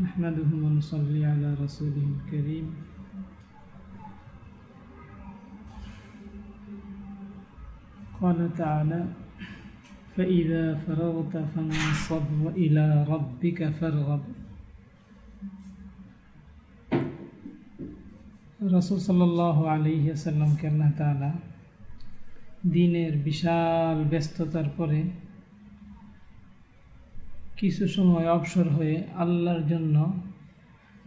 نحمده ونصلي على رسوله الكريم قال تعالى فإذا فرغت فانصب وإلى ربك فارغب রসুল সাল্লাহ আলহিহাসাল্লামকে আল্লাহ তালা দিনের বিশাল ব্যস্ততার পরে কিছু সময় অবসর হয়ে আল্লাহর জন্য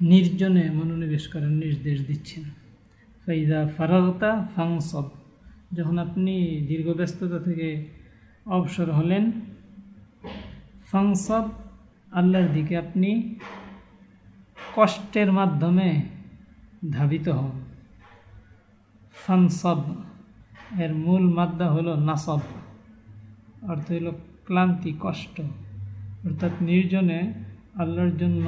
নির্জনে মনোনিবেশ করার নির্দেশ দিচ্ছেন। ফাইদা ফারাগতা ফাংসব যখন আপনি দীর্ঘ ব্যস্ততা থেকে অবসর হলেন ফাংসব আল্লাহর দিকে আপনি কষ্টের মাধ্যমে ধাবিত হন। ফানসব এর মূল মাদ্দা হলো নাসব, অর্থ হলো ক্লান্তি, কষ্ট। অর্থাৎ নির্জনে আল্লাহর জন্য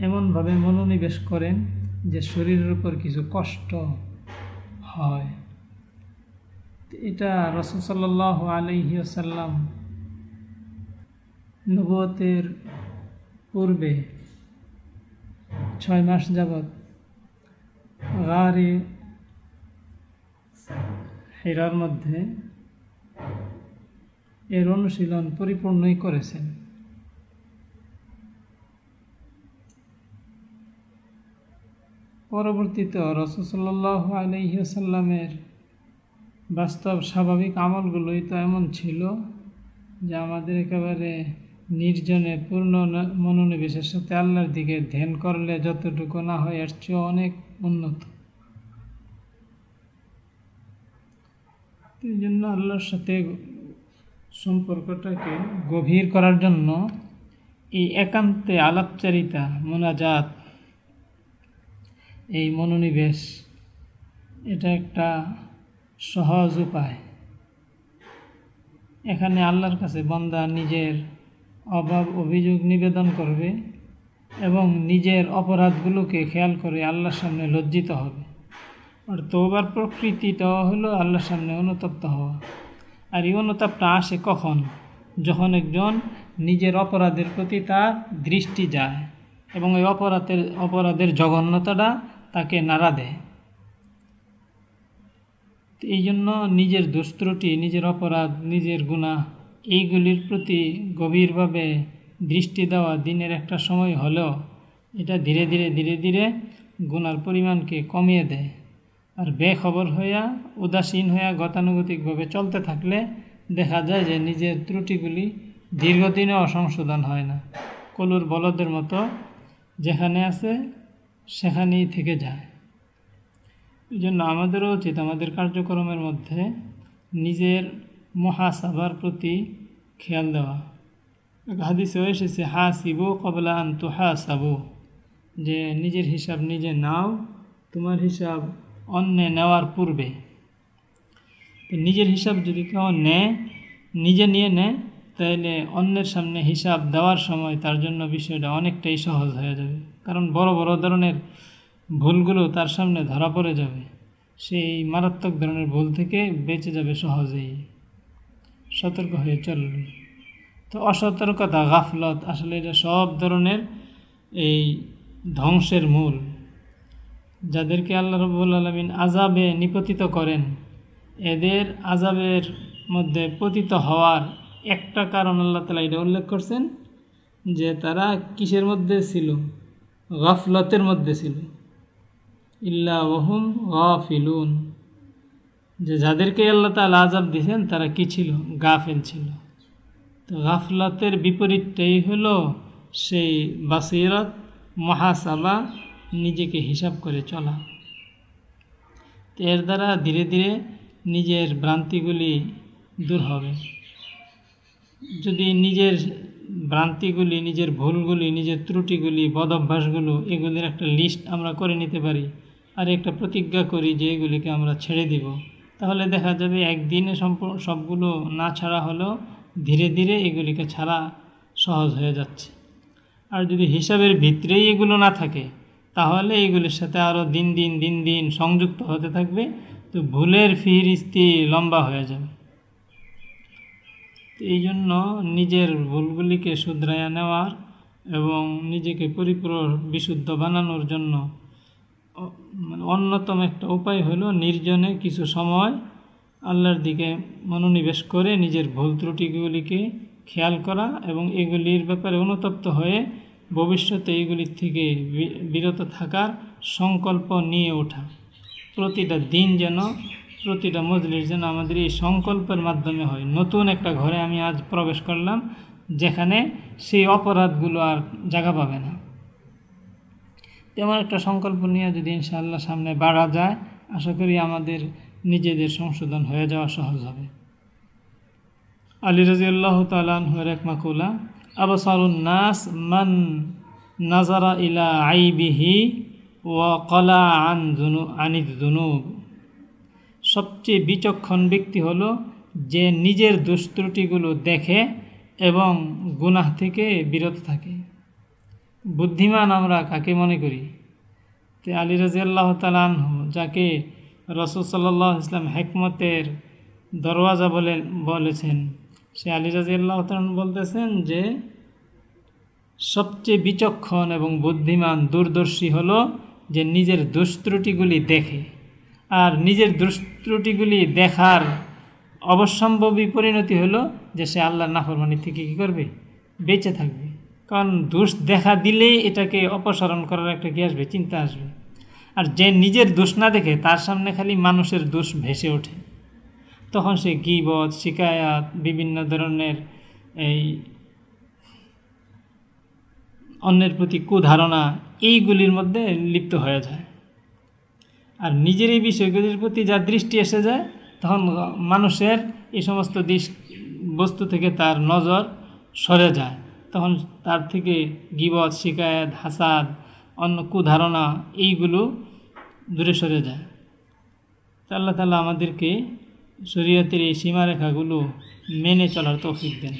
এমনভাবে মনোনিবেশ করেন যে শরীরের উপর কিছু কষ্ট হয়। এটা রসুল সাল্লাহ আলহি আসাল্লাম নবতের পূর্বে ছয় মাস যাবৎ গাড়ি হেরার মধ্যে এর অনুশীলন পরিপূর্ণই করেছেন। পরবর্তীতে রসুসল্লাহ আলহিসাল্লামের বাস্তব স্বাভাবিক আমলগুলোই তো এমন ছিল যে আমাদের একেবারে নির্জনে পূর্ণ মনোনিবেশের সাথে আল্লাহর দিকে ধ্যান করলে যতটুকু না হয় এর চেয়ে অনেক উন্নত। এই জন্য আল্লাহর সাথে সম্পর্কটাকে গভীর করার জন্য এই একান্তে আলাপচারিতা, মোনাজাত এই মনোনিবেশ, এটা একটা সহজ উপায়। এখানে আল্লাহর কাছে বন্দা নিজের অভাব অভিযোগ নিবেদন করবে এবং নিজের অপরাধগুলোকে খেয়াল করে আল্লাহর সামনে লজ্জিত হবে। আর তোবার প্রকৃতিটাও হলো আল্লাহর সামনে অনুতপ্ত হওয়া। আর এই অনুতাপটা আসে কখন? যখন একজন নিজের অপরাধের প্রতি তার দৃষ্টি যায় এবং এই অপরাধের অপরাধের জঘন্যতাটা তাকে নাড়া দেয়। এই জন্য নিজের দুস্ত্রটি, নিজের অপরাধ, নিজের গুণা এইগুলির প্রতি গভীরভাবে দৃষ্টি দেওয়া দিনের একটা সময় হলেও এটা ধীরে ধীরে ধীরে ধীরে গুণার পরিমাণকে কমিয়ে দেয়। আর বেখবর হইয়া, উদাসীন হইয়া গতানুগতিকভাবে চলতে থাকলে দেখা যায় যে নিজের ত্রুটিগুলি দীর্ঘদিনেও সংশোধন হয় না। কলুর বলদের মতো যেখানে আছে সেখানেই থেকে যায়। এই জন্য আমাদেরও উচিত আমাদের কার্যক্রমের মধ্যে নিজের মহাসাবার প্রতি খেয়াল দেওয়া। হাদিসেও এসেছে হা সিবু কবলা হা সাবু যে নিজের হিসাব নিজে নাও, তোমার হিসাব অন্যে নেওয়ার পূর্বে। নিজের হিসাব যদি কেউ নেয়, নিজে নিয়ে নেয় তাহলে অন্যের সামনে হিসাব দেওয়ার সময় তার জন্য বিষয়টা অনেকটাই সহজ হয়ে যাবে। কারণ বড় বড় ধরনের ভুলগুলো তার সামনে ধরা পড়ে যাবে। সেই মারাত্মক ধরনের ভুল থেকে বেঁচে যাবে সহজেই। সতর্ক হয়ে চলবে। তো অসতর্কতা, গাফলত আসলে এটা সব ধরনের এই ধ্বংসের মূল। যাদেরকে আল্লাহ রবুল আলমিন আজাবে নিপতিত করেন, এদের আজাবের মধ্যে পতিত হওয়ার একটা কারণ আল্লাহ তালা এটা উল্লেখ করছেন যে তারা কিসের মধ্যে ছিল? গাফলতের মধ্যে ছিল। ইল্লা ওহুম গাফিলুন। যে যাদেরকে আল্লাহ তালা আজাব দিয়েছেন, তারা কি ছিল? গাফেল ছিল। তো গাফলতের বিপরীতটাই হলো সেই বাসিরত, মহাসাবা, নিজেকে হিসাব করে চলা। এর দ্বারা ধীরে ধীরে নিজের ভ্রান্তিগুলি দূর হবে। যদি নিজের ভ্রান্তিগুলি, নিজের ভুলগুলি, নিজের ত্রুটিগুলি বদ অভ্যাসগুলো এগুলির একটা লিস্ট আমরা করে নিতে পারি আর একটা প্রতিজ্ঞা করি যে এগুলিকে আমরা ছেড়ে দিব, তাহলে দেখা যাবে একদিনে সবগুলো না ছাড়া হলেও ধীরে ধীরে এগুলিকে ছাড়া সহজ হয়ে যাচ্ছে। আর যদি হিসাবের ভিতরেই এগুলো না থাকে, তাহলে এগুলির সাথে আরও দিন দিন দিন দিন সংযুক্ত হতে থাকবে, তো ভুলের ফিরিস্তি লম্বা হয়ে যাবে। এই জন্য নিজের ভুলগুলিকে শুধরাইয়া নেওয়ার এবং নিজেকে পরিপূর বিশুদ্ধ বানানোর জন্য মানে অন্যতম একটা উপায় হলো নির্জনে কিছু সময় আল্লাহর দিকে মনোনিবেশ করে নিজের ভুল ত্রুটিগুলিকে খেয়াল করা এবং এগুলির ব্যাপারে অনুতপ্ত হয়ে ভবিষ্যতে এগুলির থেকে বিরত থাকার সংকল্প নিয়ে ওঠা। প্রতিটা দিন যেন প্রতিটা মজলিস যেন আমাদের এই সংকল্পের মাধ্যমে হয়। নতুন একটা ঘরে আমি আজ প্রবেশ করলাম, যেখানে সেই অপরাধগুলো আর জায়গা পাবে না। তেমন একটা সংকল্প নিয়ে যদি ইনশাআল্লাহ সামনে বাড়া যায়, আশা করি আমাদের নিজেদের সংশোধন হয়ে যাওয়া সহজ হবে। আলী রাজি আল্লাহ তালানহের এক মাকুলা, আবসারুন নাস মান নাজারা ইলা আইবিহি ও কলা আন জুনু আনিদ জুনুব সবচেয়ে বিচক্ষণ ব্যক্তি হল যে নিজের দুষ্ত্রুটিগুলো দেখে এবং গুনাহ থেকে বিরত থাকে। বুদ্ধিমান আমরা কাকে মনে করি? তে আলী রাজি আল্লাহ তালানহ যাকে রসদ সাল্লাহ ইসলাম হেকমতের দরওয়াজা বলে বলেছেন। সে আলী রাজি আল্লাহ তালান বলতেছেন যে, সবচেয়ে বিচক্ষণ এবং বুদ্ধিমান দূরদর্শী হলো যে নিজের দুষ্ত্রুটিগুলি দেখে। আর নিজের দুষ্ত্রুটিগুলি দেখার অবশ্যম্ভাবী পরিণতি হলো যে সে আল্লাহর নাফরমানি থেকে কী করবে? বেঁচে থাকবে। কারণ দোষ দেখা দিলেই এটাকে অপসারণ করার একটা কি আসবে? চিন্তা আসবে। আর যে নিজের দোষ না দেখে তার সামনে খালি মানুষের দোষ ভেসে ওঠে। তখন সে গিবত, শিকায়াত, বিভিন্ন ধরনের এই অন্যের প্রতি কুধারণা এইগুলির মধ্যে লিপ্ত হয়ে যায়। আর নিজের এই বিষয়গুলির প্রতি যার দৃষ্টি এসে যায়, তখন মানুষের এই সমস্ত দিশ বস্তু থেকে তার নজর সরে যায়। তখন তার থেকে গিবত, শিকায়ত, হাসাদ, অন্য কুধারণা এইগুলো দূরে সরে যায়। তা আল্লাহ তালা আমাদেরকে শরীয়তের এই সীমারেখাগুলো মেনে চলার তৌফিক দেন।